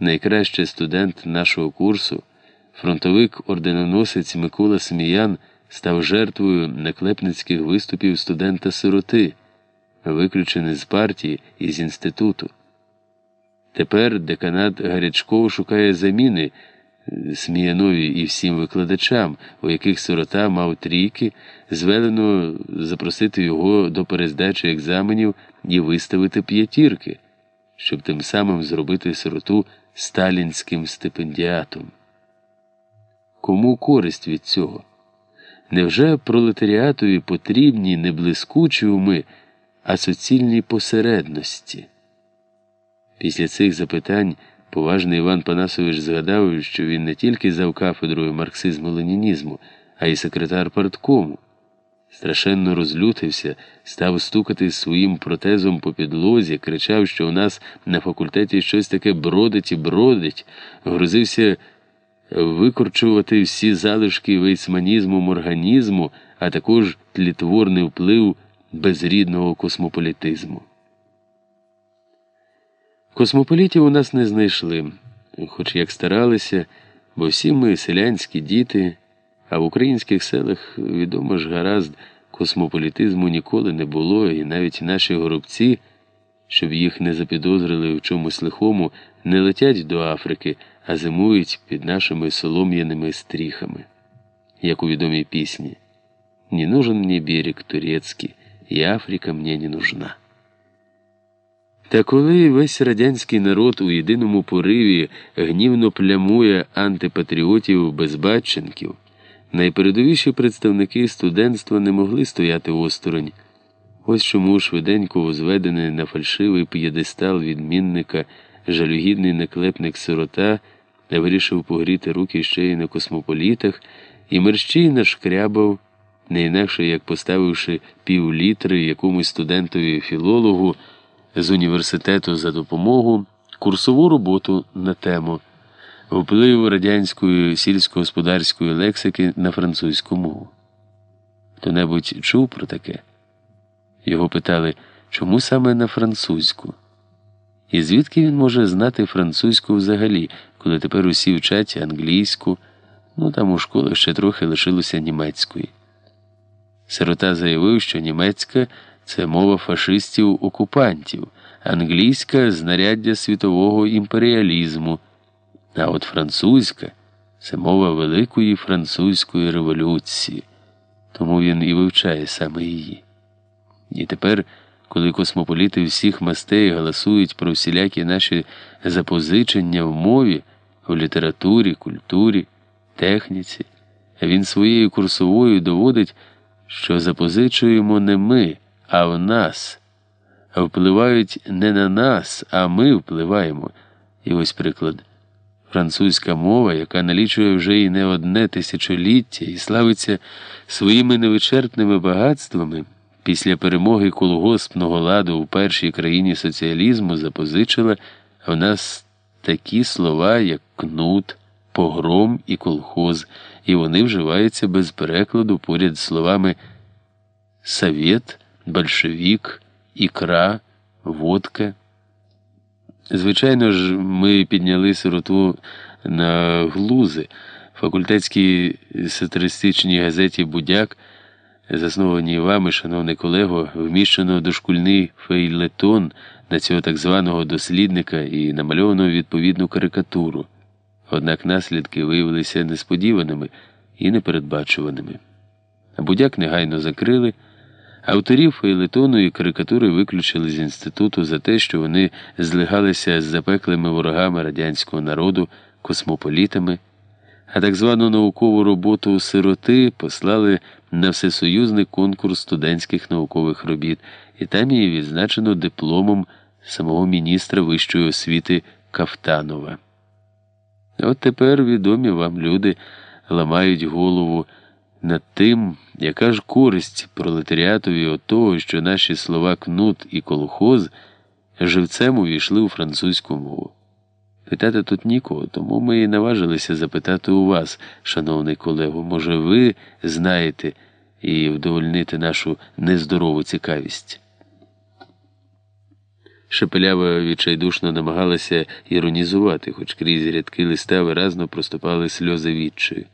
найкращий студент нашого курсу, фронтовик орденоносець Микола Сміян став жертвою наклепницьких виступів студента сироти, виключений з партії і з інституту. Тепер деканат Гарячков шукає заміни Сміянові і всім викладачам, у яких сирота мав трійки, звелено запросити його до перездачі екзаменів і виставити п'ятірки, щоб тим самим зробити сироту сталінським стипендіатом. Кому користь від цього? Невже пролетаріатові потрібні не блискучі уми, а суцільні посередності? Після цих запитань поважний Іван Панасович згадав, що він не тільки зав кафедрою марксизму ленінізму, а й секретар парткому. Страшенно розлютився, став стукати своїм протезом по підлозі, кричав, що у нас на факультеті щось таке бродить і бродить, грузився викорчувати всі залишки вейцманізму морганізму, а також тлітворний вплив безрідного космополітизму. Космополітів у нас не знайшли, хоч як старалися, бо всі ми селянські діти, а в українських селах відомо ж гаразд космополітизму ніколи не було, і навіть наші горобці, щоб їх не запідозрили в чомусь лихому, не летять до Африки, а зимують під нашими солом'яними стріхами, як у відомій пісні. Не нужен мне берег турецький, і Африка мені не нужна. Та коли весь радянський народ у єдиному пориві гнівно плямує антипатріотів безбатченків, найпередовіші представники студентства не могли стояти осторонь. Ось чому швиденько возведений на фальшивий п'єдестал відмінника жалюгідний наклепник сирота вирішив погріти руки ще й на космополітах і мерщій нашкрябав, не інакше як поставивши пів літри якомусь студентові філологу з університету за допомогу курсову роботу на тему вплив радянської сільськогосподарської лексики на французьку мову. Хто небудь чув про таке? Його питали, чому саме на французьку? І звідки він може знати французьку взагалі, коли тепер усі вчать англійську, ну там у школах ще трохи лишилося німецької. Сирота заявив, що німецька це мова фашистів-окупантів, англійська знаряддя світового імперіалізму, а от французька це мова Великої Французької революції, тому він і вивчає саме її. І тепер, коли космополіти всіх мастей галасують про всілякі наші запозичення в мові, в літературі, культурі, техніці, він своєю курсовою доводить, що запозичуємо не ми а в нас. Впливають не на нас, а ми впливаємо. І ось приклад. Французька мова, яка налічує вже і не одне тисячоліття і славиться своїми невичерпними багатствами, після перемоги колгоспного ладу у першій країні соціалізму запозичила в нас такі слова, як кнут, погром і колхоз, і вони вживаються без перекладу поряд з словами «совєт», большевік, ікра, водка. Звичайно ж, ми підняли сироту на глузи. Факультетській сатиристичній газеті Будяк, заснованій вами, шановний колего, вміщено дошкульний фейлетон на цього так званого дослідника і намальовано відповідну карикатуру. Однак наслідки виявилися несподіваними і непередбачуваними. Будяк негайно закрили. Авторів фейлетону і карикатури виключили з інституту за те, що вони злигалися з запеклими ворогами радянського народу, космополітами, а так звану наукову роботу сироти послали на всесоюзний конкурс студентських наукових робіт, і там її відзначено дипломом самого міністра вищої освіти Кафтанова. От тепер відомі вам люди ламають голову над тим, яка ж користь пролетаріатові от того, що наші слова кнут і колхоз живцем увійшли у французьку мову. Питати тут нікого, тому ми і наважилися запитати у вас, шановний колего, може, ви знаєте і вдовольнити нашу нездорову цікавість. Шепелява відчайдушно намагалася іронізувати, хоч крізь рядки листа виразно проступали сльози відчаю.